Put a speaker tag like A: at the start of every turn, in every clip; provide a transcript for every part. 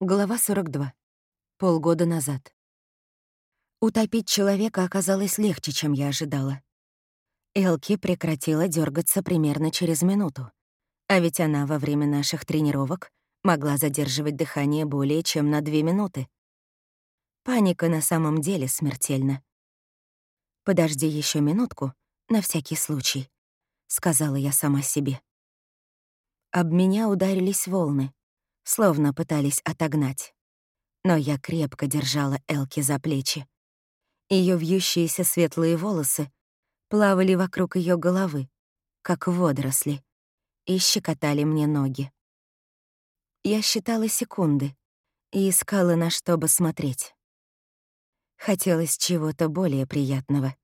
A: Глава 42. Полгода назад. Утопить человека оказалось легче, чем я ожидала. Элки прекратила дергаться примерно через минуту. А ведь она во время наших тренировок могла задерживать дыхание более чем на две минуты. Паника на самом деле смертельна. «Подожди еще минутку, на всякий случай», — сказала я сама себе. Об меня ударились волны, словно пытались отогнать. Но я крепко держала Элки за плечи. Ее вьющиеся светлые волосы плавали вокруг ее головы, как водоросли, и щекотали мне ноги. Я считала секунды и искала, на что бы смотреть. Хотелось чего-то более приятного.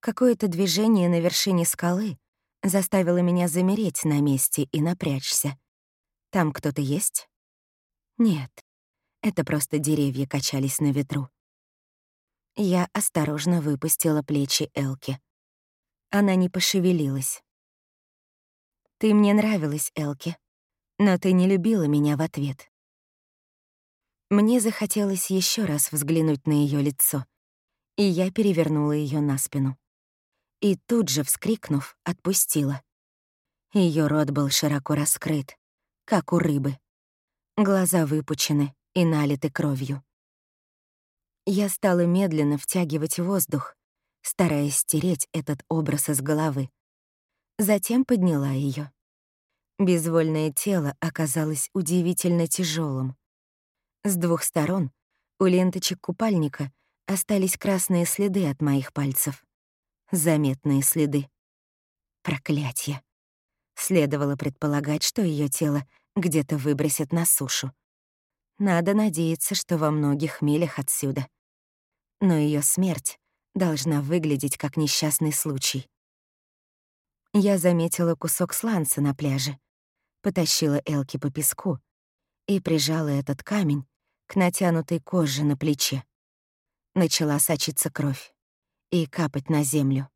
A: Какое-то движение на вершине скалы заставило меня замереть на месте и напрячься. Там кто-то есть? Нет, это просто деревья качались на ветру. Я осторожно выпустила плечи Элки. Она не пошевелилась. «Ты мне нравилась, Элки, но ты не любила меня в ответ». Мне захотелось еще раз взглянуть на ее лицо, и я перевернула ее на спину. И тут же, вскрикнув, отпустила. Ее рот был широко раскрыт, как у рыбы. Глаза выпучены и налиты кровью. Я стала медленно втягивать воздух, стараясь стереть этот образ из головы. Затем подняла ее. Безвольное тело оказалось удивительно тяжелым. С двух сторон у ленточек купальника остались красные следы от моих пальцев. Заметные следы. Проклятье. Следовало предполагать, что ее тело где-то выбросят на сушу. Надо надеяться, что во многих милях отсюда. Но ее смерть должна выглядеть как несчастный случай. Я заметила кусок сланца на пляже, потащила Элки по песку и прижала этот камень к натянутой коже на плече. Начала сочиться кровь и капать на землю.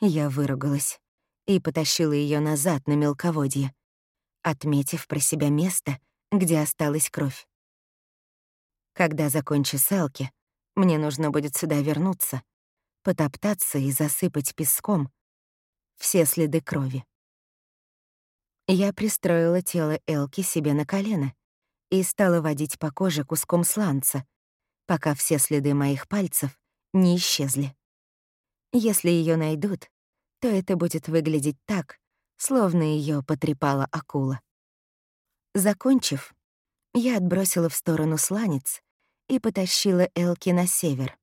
A: Я выругалась и потащила ее назад на мелководье, отметив про себя место, где осталась кровь. Когда закончу селки, мне нужно будет сюда вернуться, потоптаться и засыпать песком все следы крови. Я пристроила тело Элки себе на колено и стала водить по коже куском сланца, пока все следы моих пальцев не исчезли. Если ее найдут, то это будет выглядеть так, словно ее потрепала акула. Закончив, я отбросила в сторону сланец и потащила Элки на север.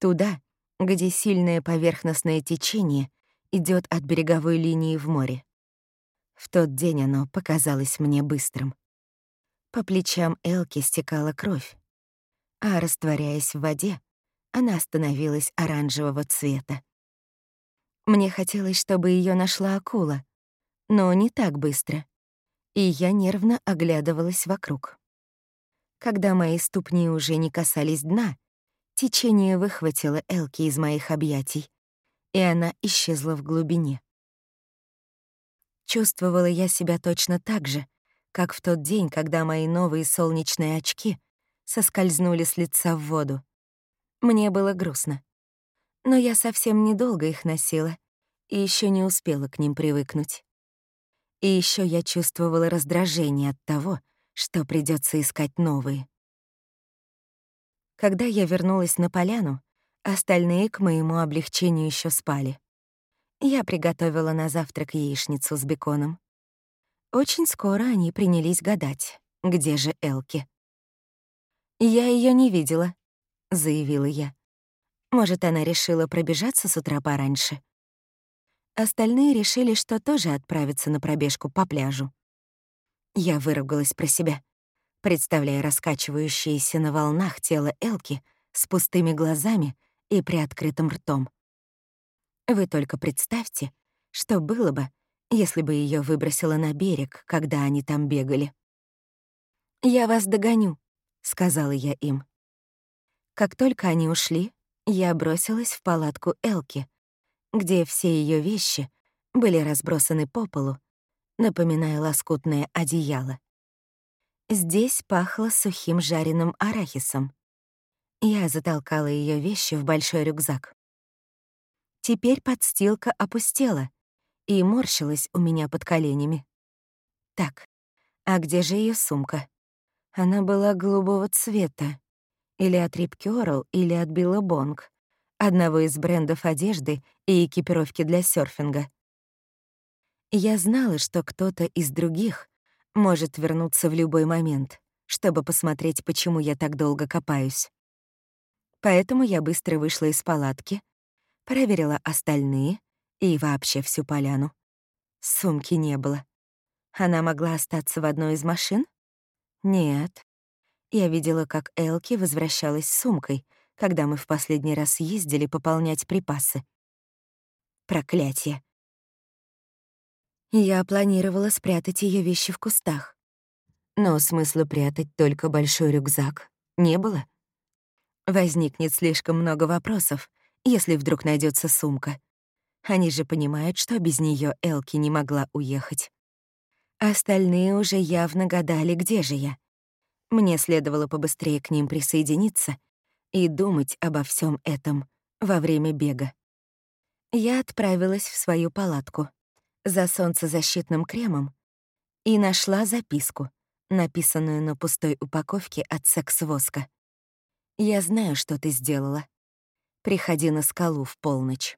A: Туда, где сильное поверхностное течение идет от береговой линии в море. В тот день оно показалось мне быстрым. По плечам Элки стекала кровь, а, растворяясь в воде, она становилась оранжевого цвета. Мне хотелось, чтобы ее нашла акула, но не так быстро, и я нервно оглядывалась вокруг. Когда мои ступни уже не касались дна, течение выхватило Элки из моих объятий, и она исчезла в глубине. Чувствовала я себя точно так же, как в тот день, когда мои новые солнечные очки соскользнули с лица в воду. Мне было грустно. Но я совсем недолго их носила и еще не успела к ним привыкнуть. И еще я чувствовала раздражение от того, что придется искать новые. Когда я вернулась на поляну, остальные к моему облегчению еще спали. Я приготовила на завтрак яичницу с беконом. Очень скоро они принялись гадать, где же Элки. Я ее не видела, — заявила я. Может, она решила пробежаться с утра пораньше? Остальные решили, что тоже отправятся на пробежку по пляжу. Я выругалась про себя, представляя раскачивающееся на волнах тело Элки с пустыми глазами и приоткрытым ртом. Вы только представьте, что было бы, если бы ее выбросило на берег, когда они там бегали. «Я вас догоню», — сказала я им. Как только они ушли, я бросилась в палатку Элки, где все ее вещи были разбросаны по полу, напоминая лоскутное одеяло. Здесь пахло сухим жареным арахисом. Я затолкала ее вещи в большой рюкзак. Теперь подстилка опустела и морщилась у меня под коленями. Так, а где же ее сумка? Она была голубого цвета. Или от Rip Curl, или от Billabong, одного из брендов одежды и экипировки для серфинга. Я знала, что кто-то из других может вернуться в любой момент, чтобы посмотреть, почему я так долго копаюсь. Поэтому я быстро вышла из палатки, проверила остальные и вообще всю поляну. Сумки не было. Она могла остаться в одной из машин? Нет. Я видела, как Элки возвращалась с сумкой, когда мы в последний раз ездили пополнять припасы. Проклятие. Я планировала спрятать ее вещи в кустах. Но смысла прятать только большой рюкзак не было. Возникнет слишком много вопросов, если вдруг найдется сумка. Они же понимают, что без нее Элки не могла уехать. Остальные уже явно гадали, где же я. Мне следовало побыстрее к ним присоединиться и думать обо всем этом во время бега. Я отправилась в свою палатку за солнцезащитным кремом и нашла записку, написанную на пустой упаковке от секс-воска. «Я знаю, что ты сделала. Приходи на скалу в полночь».